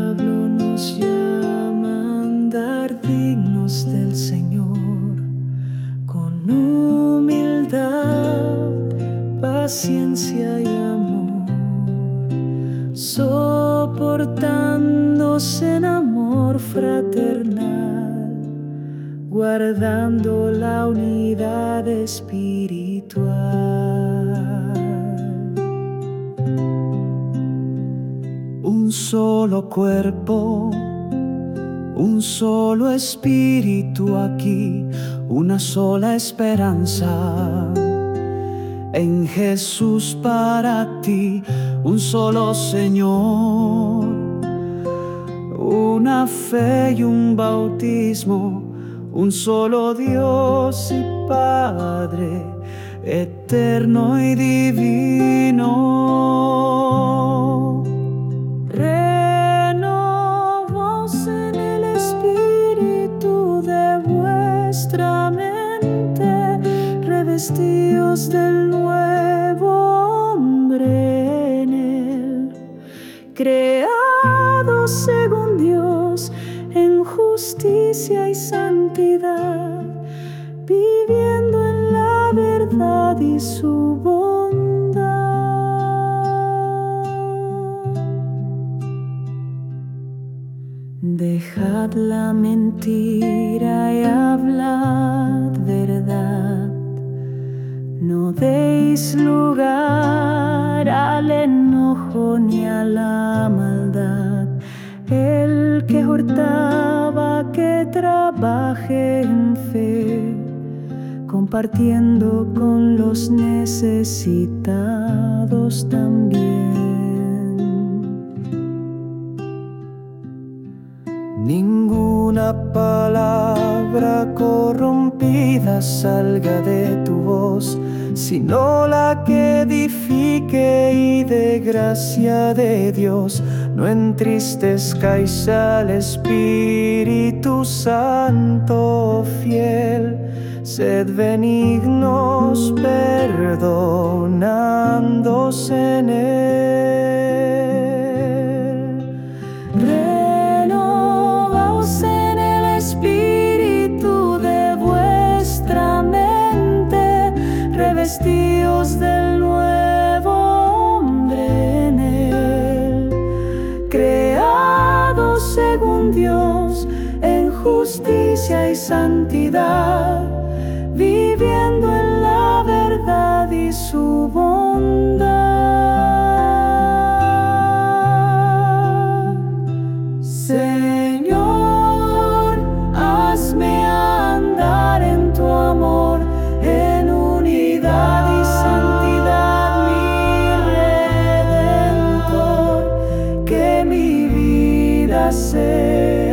diablo nos llama a andar dignos del Señor, con humildad, paciencia y amor, soportándose en amor fraternal, guardando la unidad espiritual. Un solo cuerpo, un solo espíritu aquí, una sola esperanza. En Jesús para ti, un solo Señor, una fe y un bautismo, un solo Dios y Padre, eterno y divino. Dios del nuevo hombre en él, creado según Dios en justicia y santidad, viviendo en la verdad y su bondad. Dejad la mentira y hablad verdad no deis lugar al enojo ni a la maldad. El que hurtaba que trabaje en fe, compartiendo con los necesitados también. Ninguna palabra corrompida salga de tu voz sino la que edifique y de gracia de Dios no entristezcáis al Espíritu Santo fiel. Sed benignos, perdonándose en él. Dios del nuevo hombre en él, creado según Dios en justicia y santidad, viviendo en la verdad y su bondad. Say